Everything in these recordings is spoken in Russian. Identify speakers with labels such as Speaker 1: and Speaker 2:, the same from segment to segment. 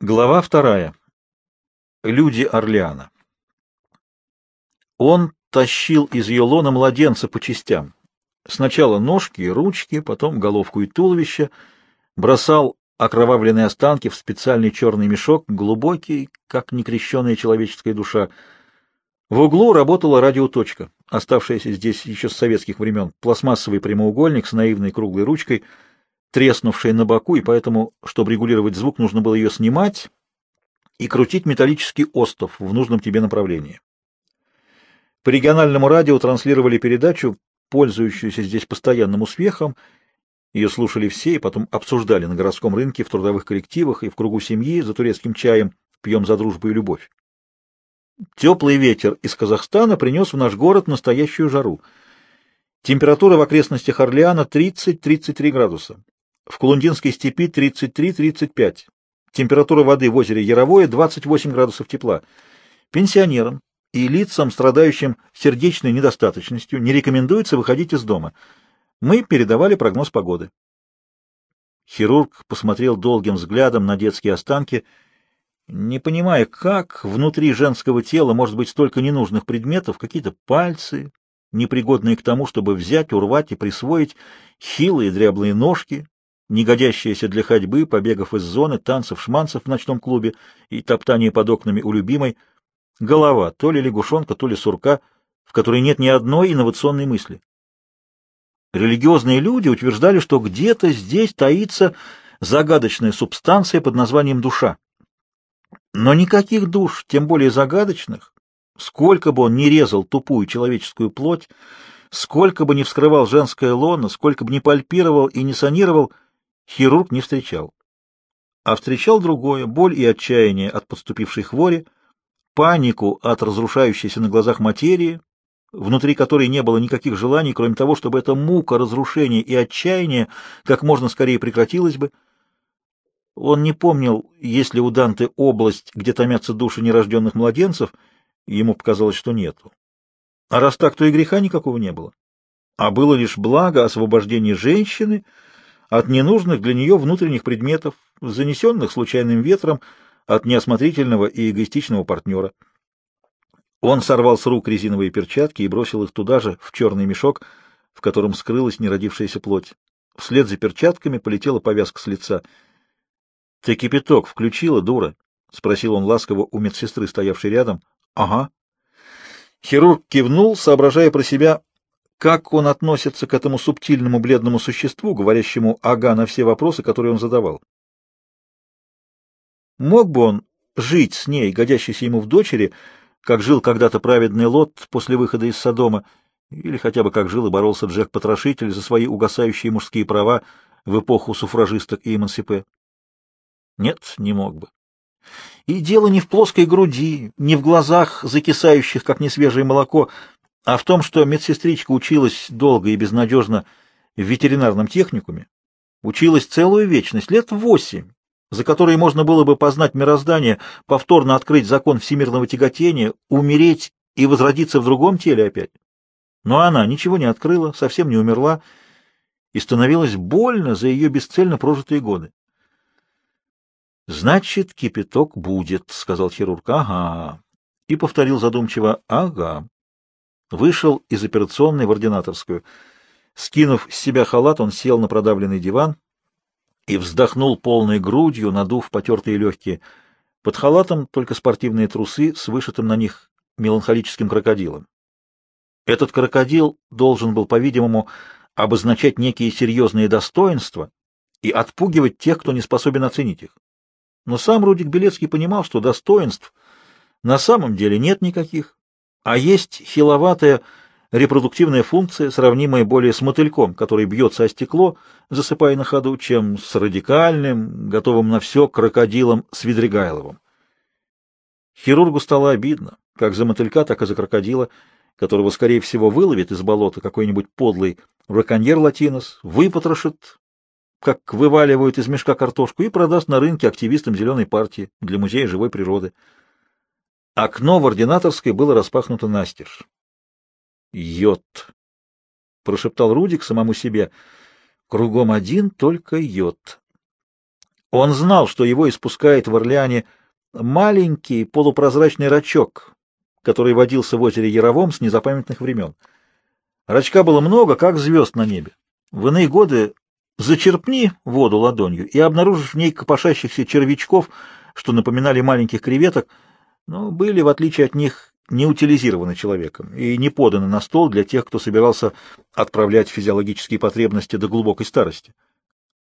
Speaker 1: Глава вторая. Люди Орлеана. Он тащил из ее лона младенца по частям. Сначала ножки и ручки, потом головку и туловище, бросал окровавленные останки в специальный черный мешок, глубокий, как некрещенная человеческая душа. В углу работала радиоточка, оставшаяся здесь еще с советских времен, пластмассовый прямоугольник с наивной круглой ручкой — треснувшая на боку, и поэтому, чтобы регулировать звук, нужно было ее снимать и крутить металлический остов в нужном тебе направлении. По региональному радио транслировали передачу, пользующуюся здесь постоянным успехом. Ее слушали все и потом обсуждали на городском рынке, в трудовых коллективах и в кругу семьи за турецким чаем «Пьем за дружбу и любовь». Теплый ветер из Казахстана принес в наш город настоящую жару. Температура в окрестностях Орлеана 30-33 градуса. В Кулундинской степи 33-35. Температура воды в озере Яровое 28 градусов тепла. Пенсионерам и лицам, страдающим сердечной недостаточностью, не рекомендуется выходить из дома. Мы передавали прогноз погоды. Хирург посмотрел долгим взглядом на детские останки, не понимая, как внутри женского тела может быть столько ненужных предметов, какие-то пальцы, непригодные к тому, чтобы взять, урвать и присвоить, хилые дряблые ножки, не годящаяся для ходьбы, побегов из зоны, танцев, шманцев в ночном клубе и топтания под окнами у любимой, голова, то ли лягушонка, то ли сурка, в которой нет ни одной инновационной мысли. Религиозные люди утверждали, что где-то здесь таится загадочная субстанция под названием душа. Но никаких душ, тем более загадочных, сколько бы он ни резал тупую человеческую плоть, сколько бы ни вскрывал женское лоно, сколько бы ни пальпировал и не санировал — хирург не встречал. А встречал другое — боль и отчаяние от подступившей хвори, панику от разрушающейся на глазах материи, внутри которой не было никаких желаний, кроме того, чтобы эта мука разрушения и отчаяния как можно скорее прекратилась бы. Он не помнил, есть ли у Данте область, где томятся души нерожденных младенцев, ему показалось, что нету. А раз так, то и греха никакого не было. А было лишь благо освобождения женщины — от ненужных для нее внутренних предметов, занесенных случайным ветром от неосмотрительного и эгоистичного партнера. Он сорвал с рук резиновые перчатки и бросил их туда же, в черный мешок, в котором скрылась неродившаяся плоть. Вслед за перчатками полетела повязка с лица. — Ты кипяток включила, дура? — спросил он ласково у медсестры, стоявшей рядом. — Ага. Хирург кивнул, соображая про себя, как он относится к этому субтильному бледному существу, говорящему «ага» на все вопросы, которые он задавал? Мог бы он жить с ней, годящейся ему в дочери, как жил когда-то праведный Лот после выхода из Содома, или хотя бы как жил и боролся Джек-потрошитель за свои угасающие мужские права в эпоху суфражисток и эмансипе? Нет, не мог бы. И дело не в плоской груди, не в глазах, закисающих, как несвежее молоко, а в том, что медсестричка училась долго и безнадежно в ветеринарном техникуме, училась целую вечность, лет восемь, за которые можно было бы познать мироздание, повторно открыть закон всемирного тяготения, умереть и возродиться в другом теле опять. Но она ничего не открыла, совсем не умерла, и становилось больно за ее бесцельно прожитые годы. «Значит, кипяток будет», — сказал хирург. «Ага». И повторил задумчиво «Ага». Вышел из операционной в ординаторскую. Скинув с себя халат, он сел на продавленный диван и вздохнул полной грудью, надув потертые легкие. Под халатом только спортивные трусы с вышитым на них меланхолическим крокодилом. Этот крокодил должен был, по-видимому, обозначать некие серьезные достоинства и отпугивать тех, кто не способен оценить их. Но сам Рудик Белецкий понимал, что достоинств на самом деле нет никаких, а есть хиловатая репродуктивная функция, сравнимая более с мотыльком, который бьется о стекло, засыпая на ходу, чем с радикальным, готовым на все крокодилом Свидригайловым. Хирургу стало обидно, как за мотылька, так и за крокодила, которого, скорее всего, выловит из болота какой-нибудь подлый браконьер латинос, выпотрошит, как вываливают из мешка картошку, и продаст на рынке активистам зеленой партии для музея живой природы. Окно в ординаторской было распахнуто настежь. «Йод!» — прошептал Рудик самому себе. «Кругом один только йод». Он знал, что его испускает в Орлеане маленький полупрозрачный рачок, который водился в озере Яровом с незапамятных времен. Рачка было много, как звезд на небе. В иные годы зачерпни воду ладонью и обнаружишь в ней копошащихся червячков, что напоминали маленьких креветок, но были, в отличие от них, не утилизированы человеком и не поданы на стол для тех, кто собирался отправлять физиологические потребности до глубокой старости.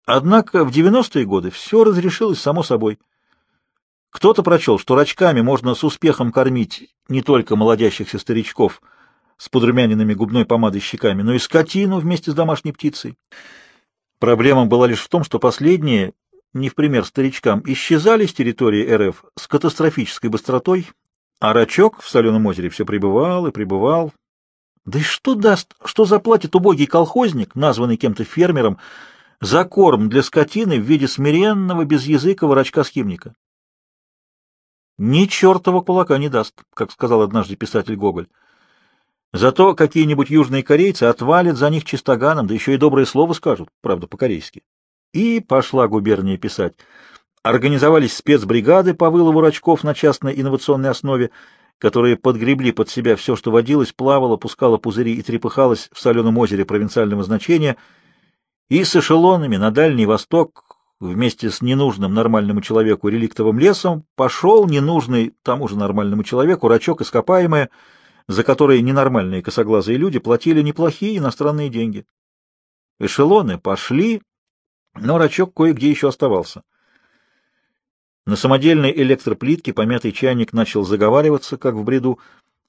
Speaker 1: Однако в 90-е годы все разрешилось само собой. Кто-то прочел, что рачками можно с успехом кормить не только молодящихся старичков с подрумяненными губной помадой щеками, но и скотину вместе с домашней птицей. Проблема была лишь в том, что последние, не в пример старичкам, исчезали с территории РФ с катастрофической быстротой, а рачок в соленом озере все пребывал и пребывал. Да и что даст, что заплатит убогий колхозник, названный кем-то фермером, за корм для скотины в виде смиренного, безязыкого рачка-схимника? Ни чертова кулака не даст, как сказал однажды писатель Гоголь. Зато какие-нибудь южные корейцы отвалят за них чистоганом, да еще и доброе слово скажут, правда, по-корейски. И пошла губерния писать. Организовались спецбригады по вылову рачков на частной инновационной основе, которые подгребли под себя все, что водилось, плавало, пускало пузыри и трепыхалось в соленом озере провинциального значения, и с эшелонами на Дальний Восток вместе с ненужным нормальному человеку реликтовым лесом пошел ненужный тому же нормальному человеку рачок ископаемое, за которые ненормальные косоглазые люди платили неплохие иностранные деньги. Эшелоны пошли, но рачок кое-где еще оставался. На самодельной электроплитке помятый чайник начал заговариваться, как в бреду,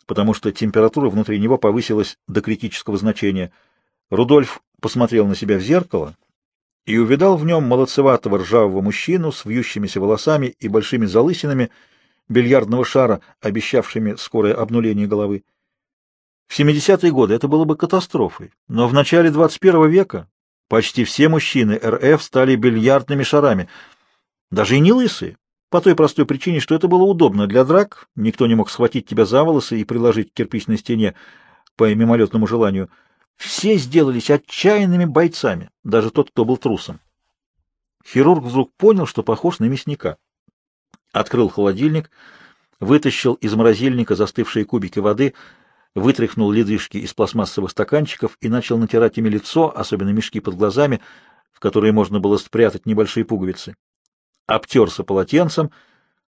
Speaker 1: потому что температура внутри него повысилась до критического значения. Рудольф посмотрел на себя в зеркало и увидал в нем молодцеватого ржавого мужчину с вьющимися волосами и большими залысинами бильярдного шара, обещавшими скорое обнуление головы. В 70-е годы это было бы катастрофой, но в начале 21 века почти все мужчины РФ стали бильярдными шарами, даже и не лысые, по той простой причине, что это было удобно для драк, никто не мог схватить тебя за волосы и приложить к кирпичной стене по мимолетному желанию. Все сделались отчаянными бойцами, даже тот, кто был трусом. Хирург вдруг понял, что похож на мясника. Открыл холодильник, вытащил из морозильника застывшие кубики воды, вытряхнул ледышки из пластмассовых стаканчиков и начал натирать ими лицо, особенно мешки под глазами, в которые можно было спрятать небольшие пуговицы обтерся полотенцем,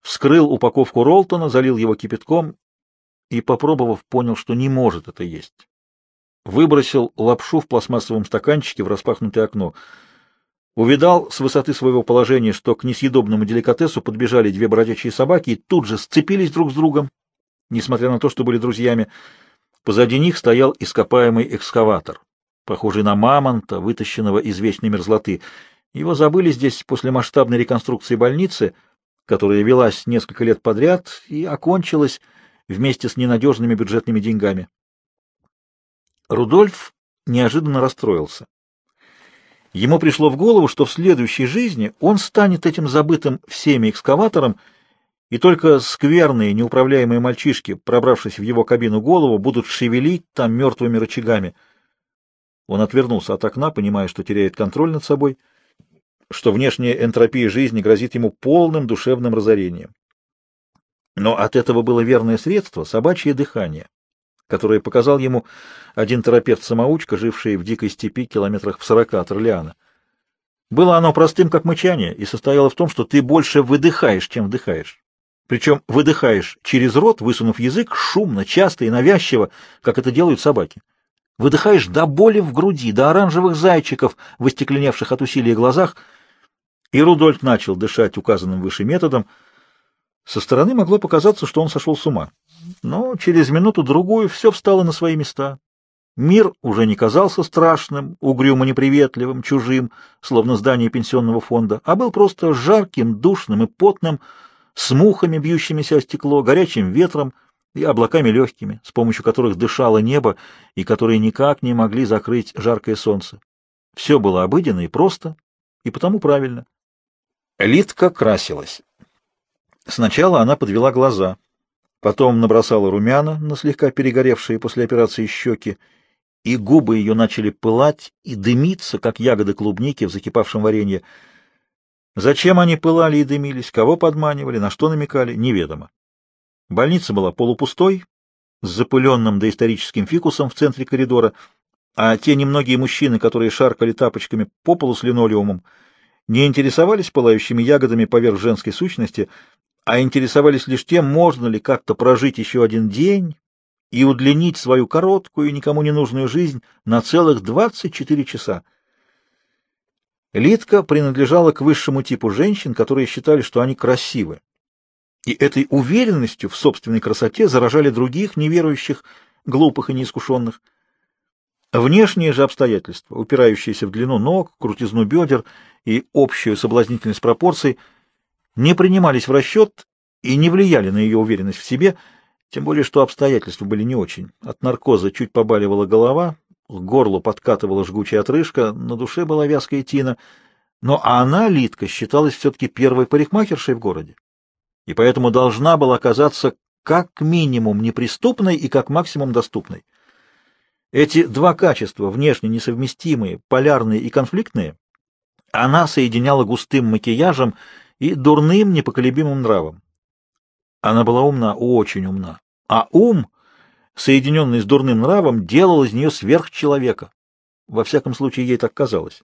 Speaker 1: вскрыл упаковку Ролтона, залил его кипятком и, попробовав, понял, что не может это есть. Выбросил лапшу в пластмассовом стаканчике в распахнутое окно. Увидал с высоты своего положения, что к несъедобному деликатесу подбежали две бродячие собаки и тут же сцепились друг с другом, несмотря на то, что были друзьями. Позади них стоял ископаемый экскаватор, похожий на мамонта, вытащенного из вечной мерзлоты — его забыли здесь после масштабной реконструкции больницы, которая велась несколько лет подряд и окончилась вместе с ненадежными бюджетными деньгами. Рудольф неожиданно расстроился. Ему пришло в голову, что в следующей жизни он станет этим забытым всеми экскаватором, и только скверные, неуправляемые мальчишки, пробравшись в его кабину голову, будут шевелить там мертвыми рычагами. Он отвернулся от окна, понимая, что теряет контроль над собой, — что внешняя энтропия жизни грозит ему полным душевным разорением. Но от этого было верное средство — собачье дыхание, которое показал ему один терапевт-самоучка, живший в дикой степи километрах в сорока от Орлеана. Было оно простым, как мычание, и состояло в том, что ты больше выдыхаешь, чем вдыхаешь. Причем выдыхаешь через рот, высунув язык, шумно, часто и навязчиво, как это делают собаки. Выдыхаешь до боли в груди, до оранжевых зайчиков, выстекленевших от усилия глазах — и Рудольф начал дышать указанным выше методом. Со стороны могло показаться, что он сошел с ума. Но через минуту-другую все встало на свои места. Мир уже не казался страшным, угрюмо-неприветливым, чужим, словно здание пенсионного фонда, а был просто жарким, душным и потным, с мухами, бьющимися о стекло, горячим ветром и облаками легкими, с помощью которых дышало небо и которые никак не могли закрыть жаркое солнце. Все было обыденно и просто, и потому правильно. Литка красилась. Сначала она подвела глаза, потом набросала румяна на слегка перегоревшие после операции щеки, и губы ее начали пылать и дымиться, как ягоды клубники в закипавшем варенье. Зачем они пылали и дымились, кого подманивали, на что намекали, неведомо. Больница была полупустой, с запыленным доисторическим фикусом в центре коридора, а те немногие мужчины, которые шаркали тапочками по полу с линолеумом, не интересовались пылающими ягодами поверх женской сущности, а интересовались лишь тем, можно ли как-то прожить еще один день и удлинить свою короткую и никому не нужную жизнь на целых 24 часа. Литка принадлежала к высшему типу женщин, которые считали, что они красивы. И этой уверенностью в собственной красоте заражали других, неверующих, глупых и неискушенных. Внешние же обстоятельства, упирающиеся в длину ног, крутизну бедер и общую соблазнительность пропорций, не принимались в расчет и не влияли на ее уверенность в себе, тем более что обстоятельства были не очень. От наркоза чуть побаливала голова, к горлу подкатывала жгучая отрыжка, на душе была вязкая тина, но она, Литка, считалась все-таки первой парикмахершей в городе, и поэтому должна была оказаться как минимум неприступной и как максимум доступной. Эти два качества, внешне несовместимые, полярные и конфликтные, она соединяла густым макияжем и дурным непоколебимым нравом. Она была умна, очень умна. А ум, соединенный с дурным нравом, делал из нее сверхчеловека. Во всяком случае, ей так казалось.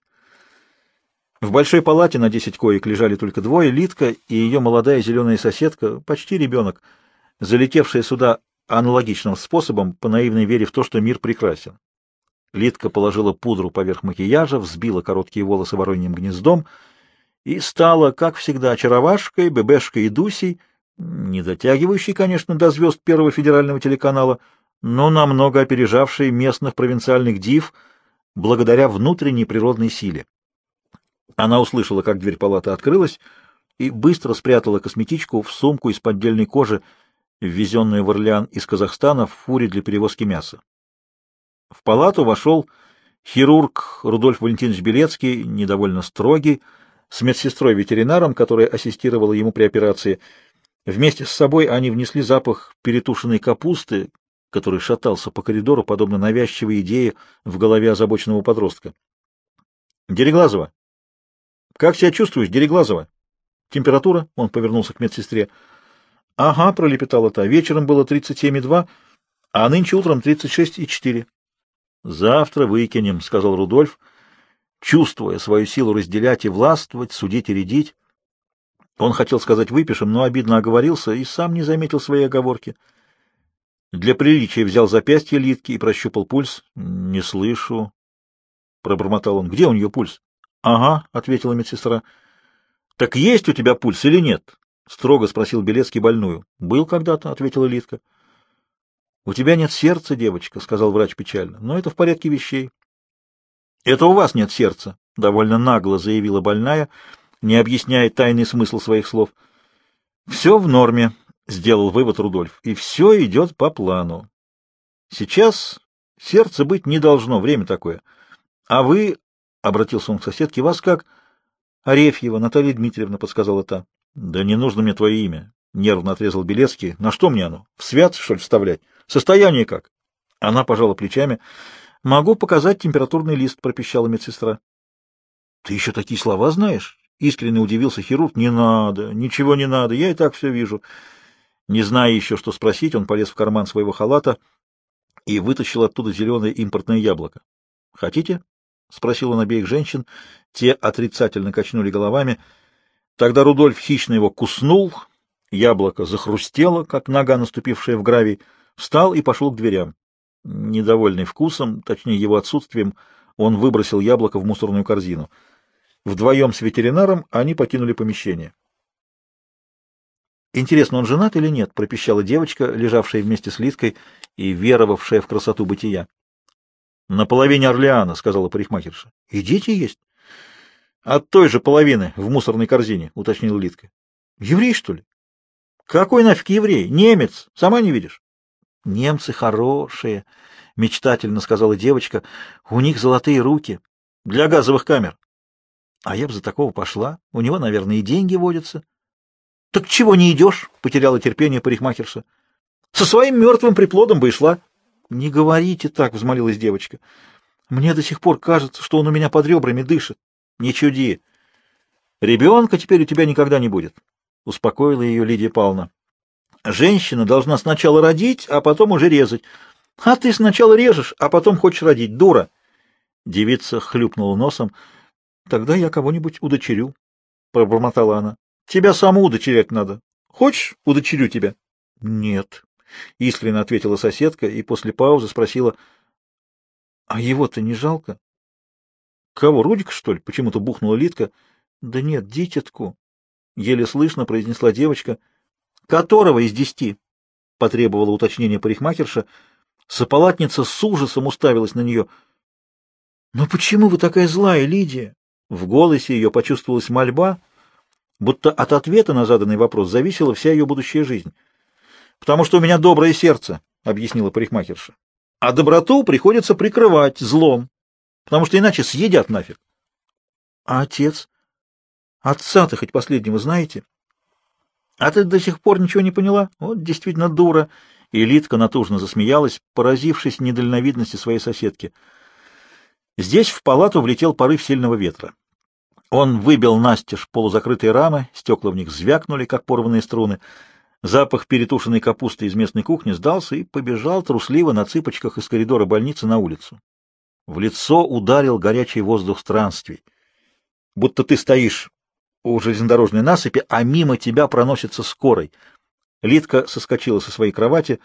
Speaker 1: В большой палате на десять коек лежали только двое, Литка и ее молодая зеленая соседка, почти ребенок, залетевшая сюда аналогичным способом, по наивной вере в то, что мир прекрасен. Литка положила пудру поверх макияжа, взбила короткие волосы вороньим гнездом и стала, как всегда, очаровашкой, бебешкой и Дусей, не дотягивающей, конечно, до звезд Первого федерального телеканала, но намного опережавшей местных провинциальных див благодаря внутренней природной силе. Она услышала, как дверь палаты открылась, и быстро спрятала косметичку в сумку из поддельной кожи, ввезенную в Орлеан из Казахстана в фуре для перевозки мяса. В палату вошел хирург Рудольф Валентинович Белецкий, недовольно строгий, с медсестрой-ветеринаром, которая ассистировала ему при операции. Вместе с собой они внесли запах перетушенной капусты, который шатался по коридору, подобно навязчивой идее в голове озабоченного подростка. «Дереглазова!» «Как себя чувствуешь, Дереглазова?» «Температура?» — он повернулся к медсестре. Ага, пролепетала та. Вечером было 37,2, а нынче утром 36,4. Завтра выкинем, сказал Рудольф, чувствуя свою силу разделять и властвовать, судить и рядить. Он хотел сказать выпишем, но обидно оговорился и сам не заметил своей оговорки. Для приличия взял запястье Литки и прощупал пульс. Не слышу, пробормотал он. Где у нее пульс? Ага, ответила медсестра. Так есть у тебя пульс или нет? — строго спросил Белецкий больную. — Был когда-то, — ответила Литка. — У тебя нет сердца, девочка, — сказал врач печально, — но это в порядке вещей. — Это у вас нет сердца, — довольно нагло заявила больная, не объясняя тайный смысл своих слов. — Все в норме, — сделал вывод Рудольф, — и все идет по плану. Сейчас сердце быть не должно, время такое. А вы, — обратился он к соседке, — вас как? — Арефьева Наталья Дмитриевна, — подсказала та. — Да не нужно мне твое имя, — нервно отрезал Белецкий. — На что мне оно? В свят, что ли, вставлять? Состояние как? Она пожала плечами. — Могу показать температурный лист, — пропищала медсестра. — Ты еще такие слова знаешь? — искренне удивился хирург. — Не надо, ничего не надо, я и так все вижу. Не зная еще, что спросить, он полез в карман своего халата и вытащил оттуда зеленое импортное яблоко. — Хотите? — спросил он обеих женщин. Те отрицательно качнули головами — Тогда Рудольф хищно его куснул, яблоко захрустело, как нога, наступившая в гравий, встал и пошел к дверям. Недовольный вкусом, точнее его отсутствием, он выбросил яблоко в мусорную корзину. Вдвоем с ветеринаром они покинули помещение. «Интересно, он женат или нет?» — пропищала девочка, лежавшая вместе с Литкой и веровавшая в красоту бытия. «На половине Орлеана», — сказала парикмахерша. «И дети есть?» От той же половины в мусорной корзине, уточнил Литка. Еврей, что ли? Какой нафиг еврей? Немец. Сама не видишь? Немцы хорошие, мечтательно сказала девочка. У них золотые руки. Для газовых камер. А я бы за такого пошла. У него, наверное, и деньги водятся. Так чего не идешь? Потеряла терпение парикмахерша. Со своим мертвым приплодом бы и шла. Не говорите так, взмолилась девочка. Мне до сих пор кажется, что он у меня под ребрами дышит. Не чуди. Ребенка теперь у тебя никогда не будет, — успокоила ее Лидия Павловна. Женщина должна сначала родить, а потом уже резать. А ты сначала режешь, а потом хочешь родить, дура. Девица хлюпнула носом. Тогда я кого-нибудь удочерю, — пробормотала она. Тебя саму удочерять надо. Хочешь, удочерю тебя? Нет, — искренне ответила соседка и после паузы спросила. А его-то не жалко? Кого, Рудик, что ли? Почему-то бухнула Литка. Да нет, дитятку. Еле слышно произнесла девочка. Которого из десяти? Потребовала уточнения парикмахерша. Сополатница с ужасом уставилась на нее. «Но почему вы такая злая, Лидия?» В голосе ее почувствовалась мольба, будто от ответа на заданный вопрос зависела вся ее будущая жизнь. «Потому что у меня доброе сердце», — объяснила парикмахерша. «А доброту приходится прикрывать злом, потому что иначе съедят нафиг». «А отец? Отца-то хоть последнего знаете?» А ты до сих пор ничего не поняла? Вот действительно дура. И Литка натужно засмеялась, поразившись недальновидности своей соседки. Здесь в палату влетел порыв сильного ветра. Он выбил настежь полузакрытые рамы, стекла в них звякнули, как порванные струны. Запах перетушенной капусты из местной кухни сдался и побежал трусливо на цыпочках из коридора больницы на улицу. В лицо ударил горячий воздух странствий. Будто ты стоишь у железнодорожной насыпи, а мимо тебя проносится скорой. Литка соскочила со своей кровати,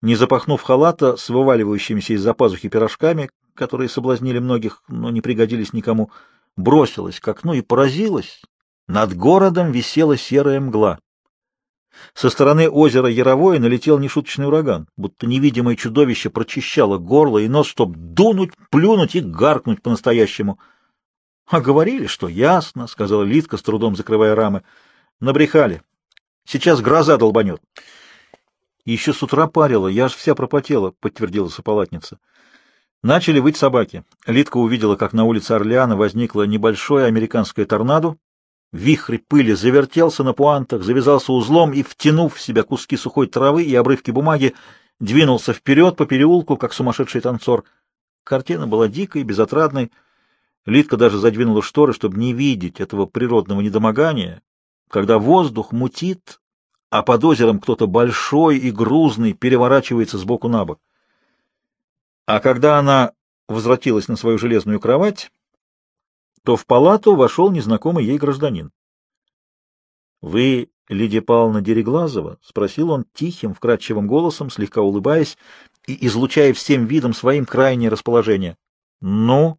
Speaker 1: не запахнув халата с вываливающимися из-за пазухи пирожками, которые соблазнили многих, но не пригодились никому, бросилась к окну и поразилась. Над городом висела серая мгла. Со стороны озера Яровое налетел нешуточный ураган, будто невидимое чудовище прочищало горло и нос, чтобы дунуть, плюнуть и гаркнуть по-настоящему —— А говорили, что ясно, — сказала Литка, с трудом закрывая рамы. — Набрехали. Сейчас гроза долбанет. — Еще с утра парила, я аж вся пропотела, — подтвердила сополатница. Начали выть собаки. Литка увидела, как на улице Орлеана возникло небольшое американское торнадо. Вихрь пыли завертелся на пуантах, завязался узлом и, втянув в себя куски сухой травы и обрывки бумаги, двинулся вперед по переулку, как сумасшедший танцор. Картина была дикой, безотрадной. Лидка даже задвинула шторы, чтобы не видеть этого природного недомогания, когда воздух мутит, а под озером кто-то большой и грузный переворачивается с боку на бок. А когда она возвратилась на свою железную кровать, то в палату вошел незнакомый ей гражданин. — Вы Лидия Павловна Дереглазова? — спросил он тихим, вкрадчивым голосом, слегка улыбаясь и излучая всем видом своим крайнее расположение. — Ну?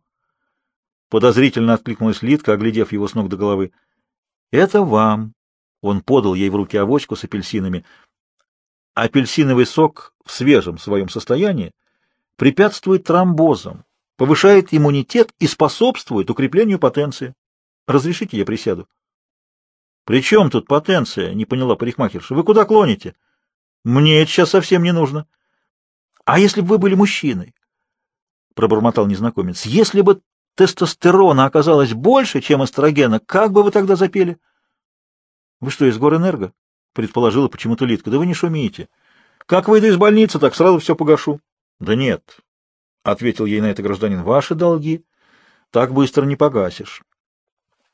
Speaker 1: Подозрительно откликнулась Литка, оглядев его с ног до головы. — Это вам. Он подал ей в руки авоську с апельсинами. Апельсиновый сок в свежем своем состоянии препятствует тромбозам, повышает иммунитет и способствует укреплению потенции. Разрешите, я присяду? — При чем тут потенция? — не поняла парикмахерша. — Вы куда клоните? — Мне это сейчас совсем не нужно. — А если бы вы были мужчиной? — пробормотал незнакомец. — Если бы тестостерона оказалось больше, чем эстрогена, как бы вы тогда запели? — Вы что, из Горэнерго? — предположила почему-то Литка. — Да вы не шумите. Как выйду из больницы, так сразу все погашу. — Да нет, — ответил ей на это гражданин, — ваши долги так быстро не погасишь.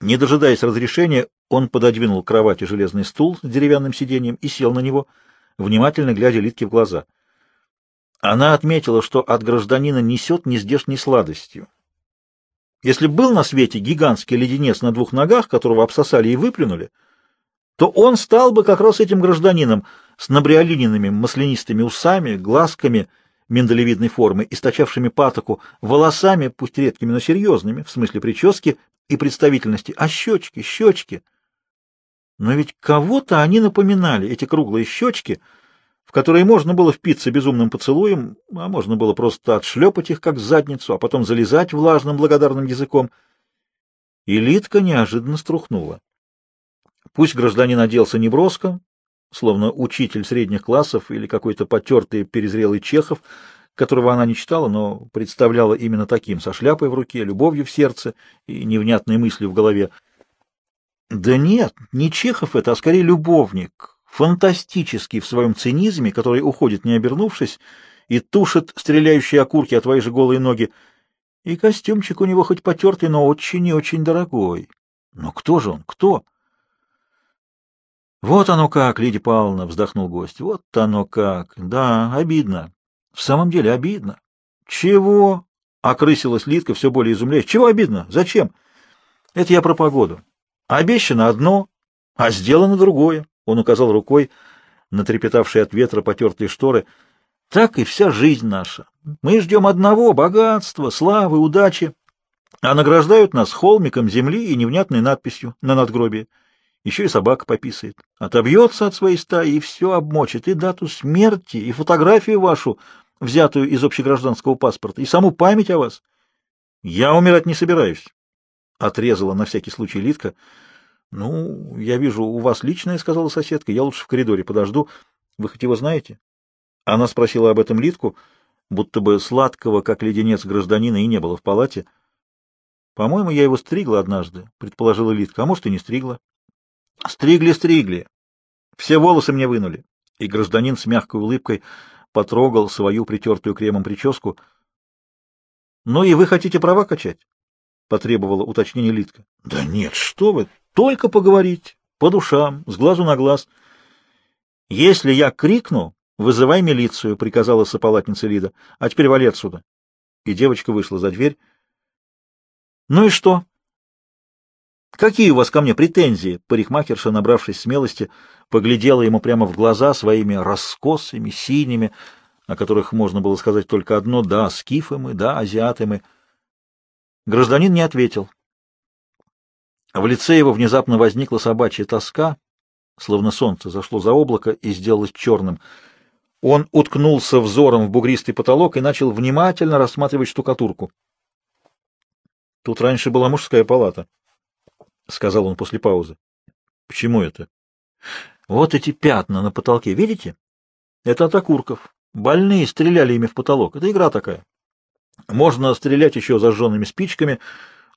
Speaker 1: Не дожидаясь разрешения, он пододвинул к кровати железный стул с деревянным сиденьем и сел на него, внимательно глядя Литке в глаза. Она отметила, что от гражданина несет нездешней сладостью. Если был на свете гигантский леденец на двух ногах, которого обсосали и выплюнули, то он стал бы как раз этим гражданином с набриолиненными маслянистыми усами, глазками миндалевидной формы, источавшими патоку, волосами, пусть редкими, но серьезными, в смысле прически и представительности, а щечки, щечки. Но ведь кого-то они напоминали, эти круглые щечки — в которые можно было впиться безумным поцелуем, а можно было просто отшлепать их, как задницу, а потом залезать влажным благодарным языком. И Литка неожиданно струхнула. Пусть гражданин оделся неброско, словно учитель средних классов или какой-то потертый перезрелый Чехов, которого она не читала, но представляла именно таким, со шляпой в руке, любовью в сердце и невнятной мыслью в голове. Да нет, не Чехов это, а скорее любовник, фантастический в своем цинизме, который уходит, не обернувшись, и тушит стреляющие окурки от твои же голые ноги. И костюмчик у него хоть потертый, но очень и очень дорогой. Но кто же он? Кто? Вот оно как, Лидия Павловна, вздохнул гость. Вот оно как. Да, обидно. В самом деле обидно. Чего? Окрысилась Лидка, все более изумляясь. Чего обидно? Зачем? Это я про погоду. Обещано одно, а сделано другое. Он указал рукой на трепетавшие от ветра потертые шторы. Так и вся жизнь наша. Мы ждем одного — богатства, славы, удачи, а награждают нас холмиком земли и невнятной надписью на надгробии. Еще и собака пописает. Отобьется от своей стаи и все обмочит, и дату смерти, и фотографию вашу, взятую из общегражданского паспорта, и саму память о вас. Я умирать не собираюсь, — отрезала на всякий случай Литка. — Ну, я вижу, у вас личное, — сказала соседка, — я лучше в коридоре подожду. Вы хоть его знаете? Она спросила об этом Литку, будто бы сладкого, как леденец гражданина, и не было в палате. — По-моему, я его стригла однажды, — предположила Литка, — а может, и не стригла. Стригли, стригли. Все волосы мне вынули. И гражданин с мягкой улыбкой потрогал свою притертую кремом прическу. — Ну и вы хотите права качать? — потребовала уточнение Литка. — Да нет, что вы, только поговорить, по душам, с глазу на глаз. — Если я крикну, вызывай милицию, — приказала сопалатница Лида. — А теперь вали отсюда. И девочка вышла за дверь. — Ну и что? Какие у вас ко мне претензии? Парикмахерша, набравшись смелости, поглядела ему прямо в глаза своими раскосами, синими, о которых можно было сказать только одно «да, скифы мы, да, азиаты мы». Гражданин не ответил. В лице его внезапно возникла собачья тоска, словно солнце зашло за облако и сделалось черным. Он уткнулся взором в бугристый потолок и начал внимательно рассматривать штукатурку. Тут раньше была мужская палата. — сказал он после паузы. — Почему это? — Вот эти пятна на потолке, видите? Это от окурков. Больные стреляли ими в потолок. Это игра такая. Можно стрелять еще зажженными спичками.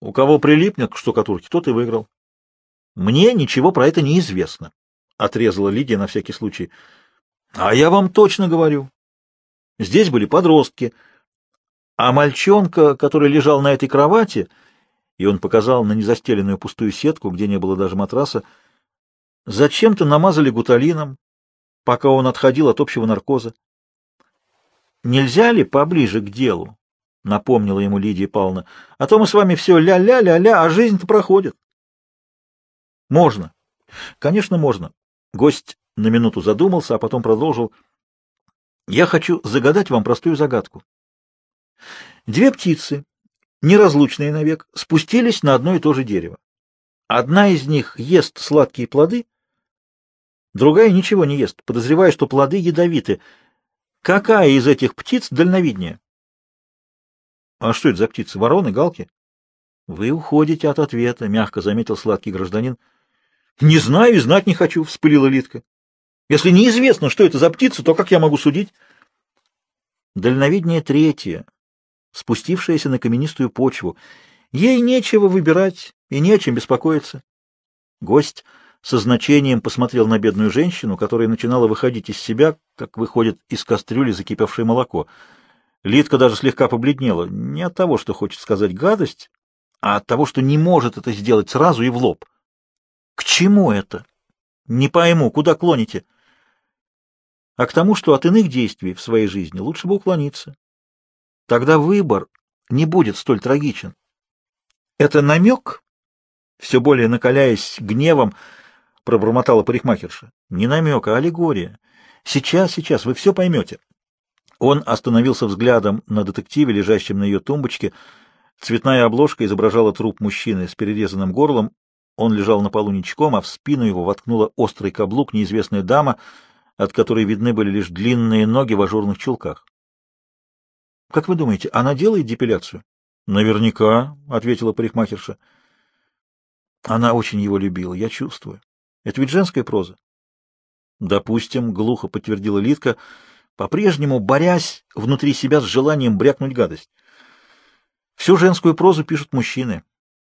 Speaker 1: У кого прилипнет к штукатурке, тот и выиграл. — Мне ничего про это не известно, — отрезала Лидия на всякий случай. — А я вам точно говорю. Здесь были подростки, а мальчонка, который лежал на этой кровати и он показал на незастеленную пустую сетку, где не было даже матраса, зачем-то намазали гуталином, пока он отходил от общего наркоза. «Нельзя ли поближе к делу?» — напомнила ему Лидия Павловна. «А то мы с вами все ля-ля-ля-ля, а жизнь-то проходит». «Можно. Конечно, можно». Гость на минуту задумался, а потом продолжил. «Я хочу загадать вам простую загадку. Две птицы неразлучные навек, спустились на одно и то же дерево. Одна из них ест сладкие плоды, другая ничего не ест, подозревая, что плоды ядовиты. Какая из этих птиц дальновиднее? А что это за птицы? Вороны, галки? Вы уходите от ответа, мягко заметил сладкий гражданин. Не знаю и знать не хочу, вспылила Литка. Если неизвестно, что это за птица, то как я могу судить? Дальновиднее третье, спустившаяся на каменистую почву. Ей нечего выбирать и не о чем беспокоиться. Гость со значением посмотрел на бедную женщину, которая начинала выходить из себя, как выходит из кастрюли закипевшее молоко. Лидка даже слегка побледнела, не от того, что хочет сказать гадость, а от того, что не может это сделать сразу и в лоб. К чему это? Не пойму, куда клоните? А к тому, что от иных действий в своей жизни лучше бы уклониться. Тогда выбор не будет столь трагичен. Это намек, все более накаляясь гневом, пробормотала парикмахерша. Не намек, а аллегория. Сейчас, сейчас, вы все поймете. Он остановился взглядом на детективе, лежащем на ее тумбочке. Цветная обложка изображала труп мужчины с перерезанным горлом. Он лежал на полу ничком, а в спину его воткнула острый каблук неизвестная дама, от которой видны были лишь длинные ноги в ажурных чулках. — Как вы думаете, она делает депиляцию? — Наверняка, — ответила парикмахерша. Она очень его любила, я чувствую. Это ведь женская проза. — Допустим, — глухо подтвердила Литка, по-прежнему борясь внутри себя с желанием брякнуть гадость. Всю женскую прозу пишут мужчины.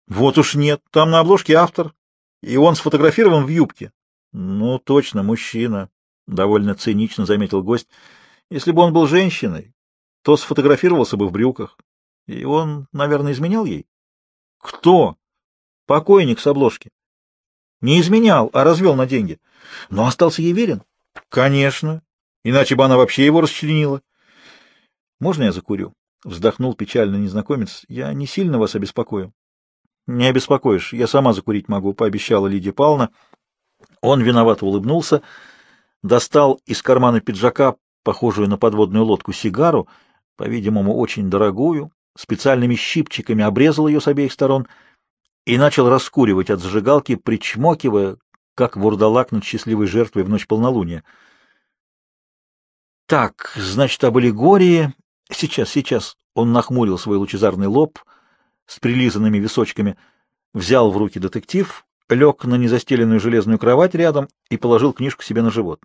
Speaker 1: Вот уж нет, там на обложке автор, и он сфотографирован в юбке. Ну, точно, мужчина, — довольно цинично заметил гость. Если бы он был женщиной, то сфотографировался бы в брюках. И он, наверное, изменял ей? Кто? Покойник с обложки. Не изменял, а развел на деньги. Но остался ей верен? Конечно. Иначе бы она вообще его расчленила. Можно я закурю? Вздохнул печально незнакомец. Я не сильно вас обеспокою. Не обеспокоишь, я сама закурить могу, пообещала Лидия Павловна. Он виновато улыбнулся, достал из кармана пиджака, похожую на подводную лодку, сигару, по-видимому, очень дорогую, специальными щипчиками обрезал ее с обеих сторон и начал раскуривать от зажигалки, причмокивая, как вурдалак над счастливой жертвой в ночь полнолуния. Так, значит, об аллегории... Сейчас, сейчас. Он нахмурил свой лучезарный лоб с прилизанными височками, взял в руки детектив, лег на незастеленную железную кровать рядом и положил книжку себе на живот.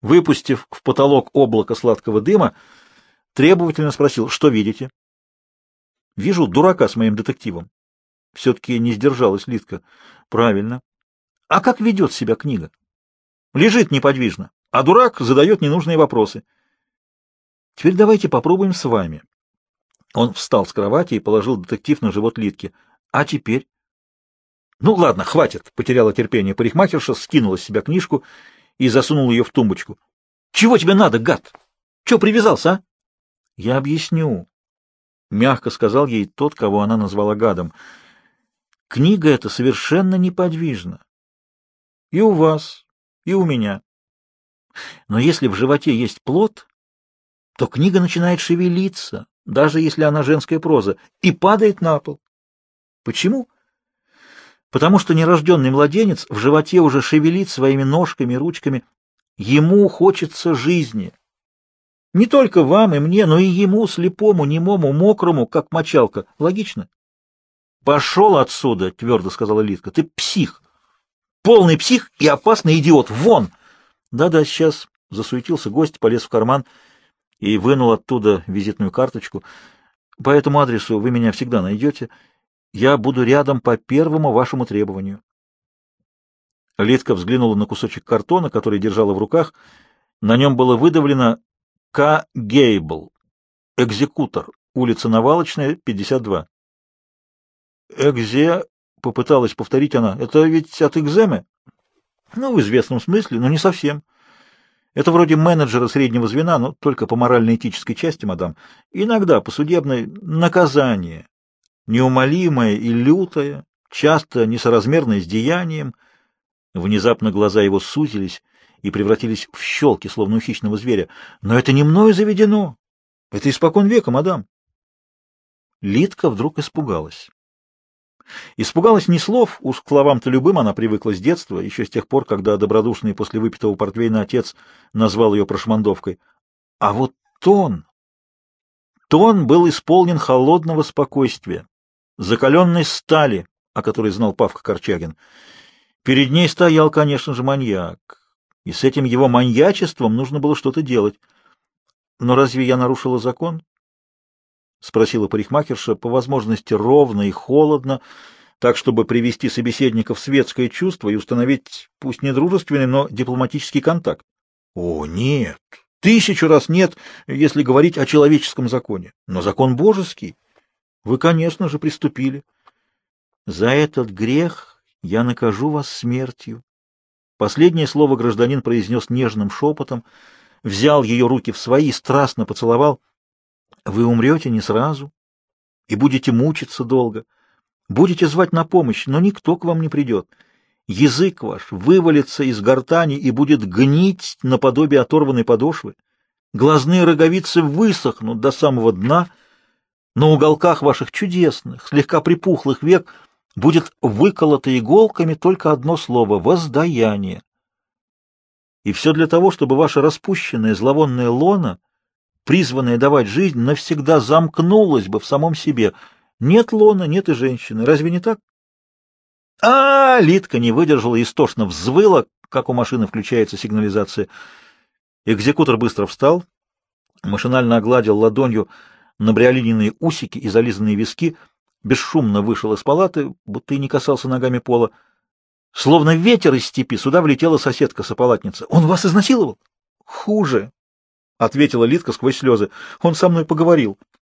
Speaker 1: Выпустив в потолок облако сладкого дыма, требовательно спросил, что видите? Вижу дурака с моим детективом. Все-таки не сдержалась Литка. Правильно. А как ведет себя книга? Лежит неподвижно, а дурак задает ненужные вопросы. Теперь давайте попробуем с вами. Он встал с кровати и положил детектив на живот Литки. А теперь? Ну ладно, хватит, потеряла терпение парикмахерша, скинула с себя книжку и засунула ее в тумбочку. Чего тебе надо, гад? Че привязался, а? Я объясню, мягко сказал ей тот, кого она назвала гадом. Книга эта совершенно неподвижна. И у вас, и у меня. Но если в животе есть плод, то книга начинает шевелиться, даже если она женская проза, и падает на пол. Почему? Потому что нерожденный младенец в животе уже шевелит своими ножками, ручками. Ему хочется жизни. Не только вам и мне, но и ему, слепому, немому, мокрому, как мочалка. Логично? «Пошел отсюда!» — твердо сказала Литка. «Ты псих! Полный псих и опасный идиот! Вон!» «Да-да, сейчас!» — засуетился гость, полез в карман и вынул оттуда визитную карточку. «По этому адресу вы меня всегда найдете. Я буду рядом по первому вашему требованию». Литка взглянула на кусочек картона, который держала в руках. На нем было выдавлено «К. Гейбл. Экзекутор. Улица Навалочная, 52». «Экзе», — попыталась повторить она, — «это ведь от экземы?» «Ну, в известном смысле, но не совсем. Это вроде менеджера среднего звена, но только по морально-этической части, мадам. Иногда по судебной наказание, неумолимое и лютое, часто несоразмерное с деянием». Внезапно глаза его сузились и превратились в щелки, словно у хищного зверя. «Но это не мною заведено. Это испокон века, мадам». Литка вдруг испугалась. Испугалась не слов, уж к словам-то любым она привыкла с детства, еще с тех пор, когда добродушный после выпитого портвейна отец назвал ее прошмандовкой. А вот тон... Тон был исполнен холодного спокойствия, закаленной стали, о которой знал Павка Корчагин. Перед ней стоял, конечно же, маньяк, и с этим его маньячеством нужно было что-то делать. Но разве я нарушила закон? — спросила парикмахерша, по возможности ровно и холодно, так, чтобы привести собеседника в светское чувство и установить, пусть не дружественный, но дипломатический контакт. — О, нет, тысячу раз нет, если говорить о человеческом законе. Но закон божеский. Вы, конечно же, приступили. За этот грех я накажу вас смертью. Последнее слово гражданин произнес нежным шепотом, взял ее руки в свои, страстно поцеловал — вы умрете не сразу и будете мучиться долго. Будете звать на помощь, но никто к вам не придет. Язык ваш вывалится из гортани и будет гнить наподобие оторванной подошвы. Глазные роговицы высохнут до самого дна. На уголках ваших чудесных, слегка припухлых век будет выколото иголками только одно слово — воздаяние. И все для того, чтобы ваша распущенная зловонная лона призванная давать жизнь, навсегда замкнулась бы в самом себе. Нет лона, нет и женщины. Разве не так? А, Литка не выдержала и истошно взвыла, как у машины включается сигнализация. Экзекутор быстро встал, машинально огладил ладонью набриолиненные усики и зализанные виски, бесшумно вышел из палаты, будто и не касался ногами пола. Словно ветер из степи, сюда влетела соседка-сополатница. «Он вас изнасиловал?» «Хуже. — ответила Литка сквозь слезы. — Он со мной поговорил.